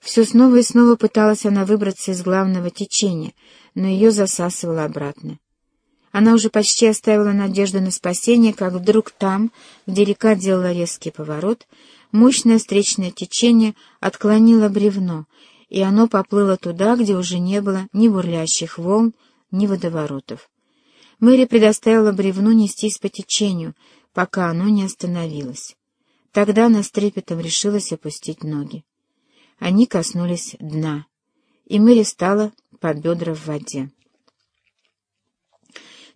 Все снова и снова пыталась она выбраться из главного течения, но ее засасывало обратно. Она уже почти оставила надежду на спасение, как вдруг там, где река делала резкий поворот, мощное встречное течение отклонило бревно, и оно поплыло туда, где уже не было ни бурлящих волн, ни водоворотов. Мэри предоставила бревну нестись по течению, пока оно не остановилось. Тогда она с трепетом решилась опустить ноги. Они коснулись дна, и Мэри стала по бедра в воде.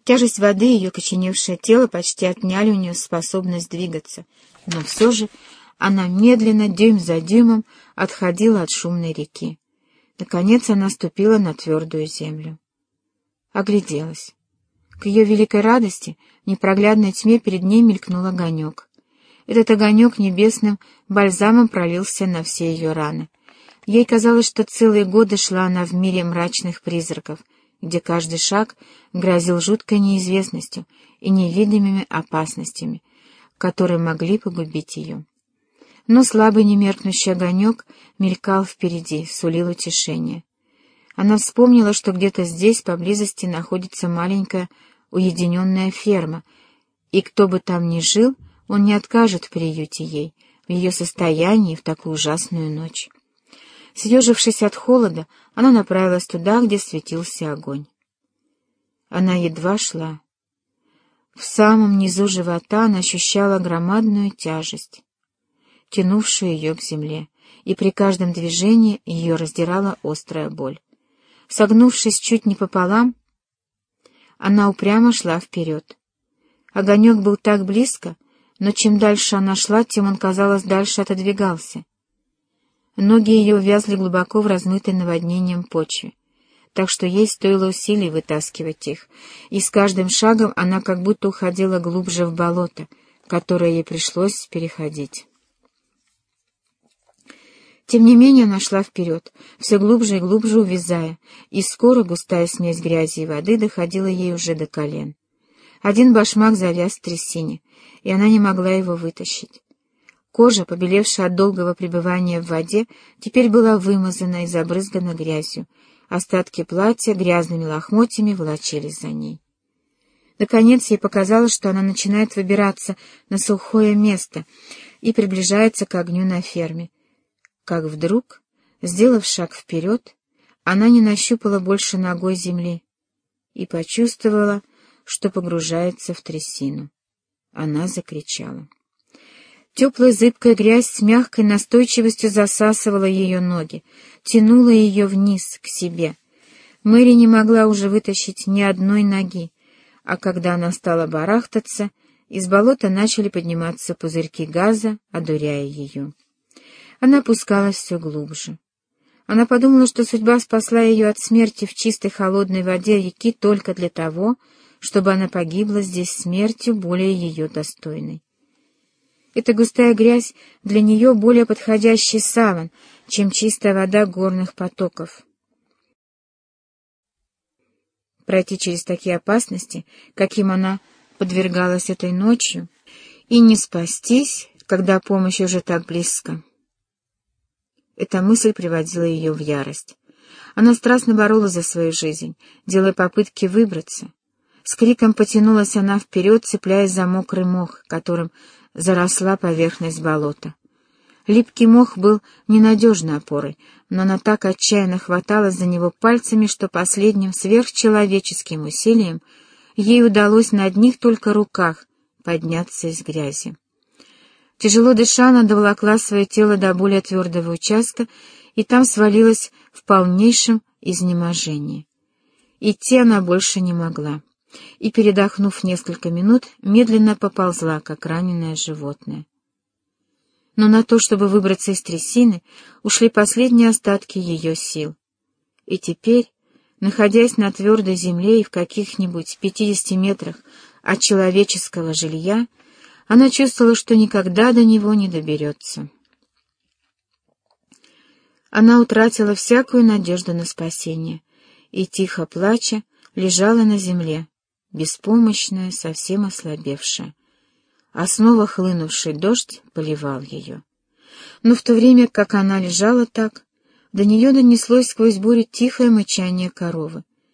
Тяжесть воды и ее коченевшее тело почти отняли у нее способность двигаться, но все же она медленно, дюйм за дюймом, отходила от шумной реки. Наконец она ступила на твердую землю. Огляделась. К ее великой радости в непроглядной тьме перед ней мелькнул огонек. Этот огонек небесным бальзамом пролился на все ее раны. Ей казалось, что целые годы шла она в мире мрачных призраков, где каждый шаг грозил жуткой неизвестностью и невидимыми опасностями, которые могли погубить ее. Но слабый немеркнущий огонек мелькал впереди, сулил утешение. Она вспомнила, что где-то здесь, поблизости, находится маленькая уединенная ферма, и кто бы там ни жил, он не откажет в приюте ей, в ее состоянии в такую ужасную ночь. Съежившись от холода, она направилась туда, где светился огонь. Она едва шла. В самом низу живота она ощущала громадную тяжесть, тянувшую ее к земле, и при каждом движении ее раздирала острая боль. Согнувшись чуть не пополам, она упрямо шла вперед. Огонек был так близко, но чем дальше она шла, тем он, казалось, дальше отодвигался. Ноги ее увязли глубоко в размытой наводнением почве, так что ей стоило усилий вытаскивать их, и с каждым шагом она как будто уходила глубже в болото, которое ей пришлось переходить. Тем не менее она шла вперед, все глубже и глубже увязая, и скоро густая смесь грязи и воды доходила ей уже до колен. Один башмак завяз в трясине, и она не могла его вытащить. Кожа, побелевшая от долгого пребывания в воде, теперь была вымазана и забрызгана грязью. Остатки платья грязными лохмотьями волочились за ней. Наконец ей показалось, что она начинает выбираться на сухое место и приближается к огню на ферме. Как вдруг, сделав шаг вперед, она не нащупала больше ногой земли и почувствовала, что погружается в трясину. Она закричала. Теплая зыбкая грязь с мягкой настойчивостью засасывала ее ноги, тянула ее вниз, к себе. Мэри не могла уже вытащить ни одной ноги, а когда она стала барахтаться, из болота начали подниматься пузырьки газа, одуряя ее. Она опускалась все глубже. Она подумала, что судьба спасла ее от смерти в чистой холодной воде реки только для того, чтобы она погибла здесь смертью более ее достойной. Эта густая грязь для нее более подходящий саван, чем чистая вода горных потоков. Пройти через такие опасности, каким она подвергалась этой ночью, и не спастись, когда помощь уже так близко. Эта мысль приводила ее в ярость. Она страстно боролась за свою жизнь, делая попытки выбраться. С криком потянулась она вперед, цепляясь за мокрый мох, которым заросла поверхность болота. Липкий мох был ненадежной опорой, но она так отчаянно хваталась за него пальцами, что последним сверхчеловеческим усилием ей удалось на одних только руках подняться из грязи. Тяжело дыша, она доволокла свое тело до более твердого участка и там свалилась в полнейшем изнеможении. Идти она больше не могла и, передохнув несколько минут, медленно поползла, как раненое животное. Но на то, чтобы выбраться из трясины, ушли последние остатки ее сил. И теперь, находясь на твердой земле и в каких-нибудь пятидесяти метрах от человеческого жилья, она чувствовала, что никогда до него не доберется. Она утратила всякую надежду на спасение и, тихо плача, лежала на земле, беспомощная, совсем ослабевшая. А снова хлынувший дождь поливал ее. Но в то время, как она лежала так, До нее донеслось сквозь бурю тихое мычание коровы.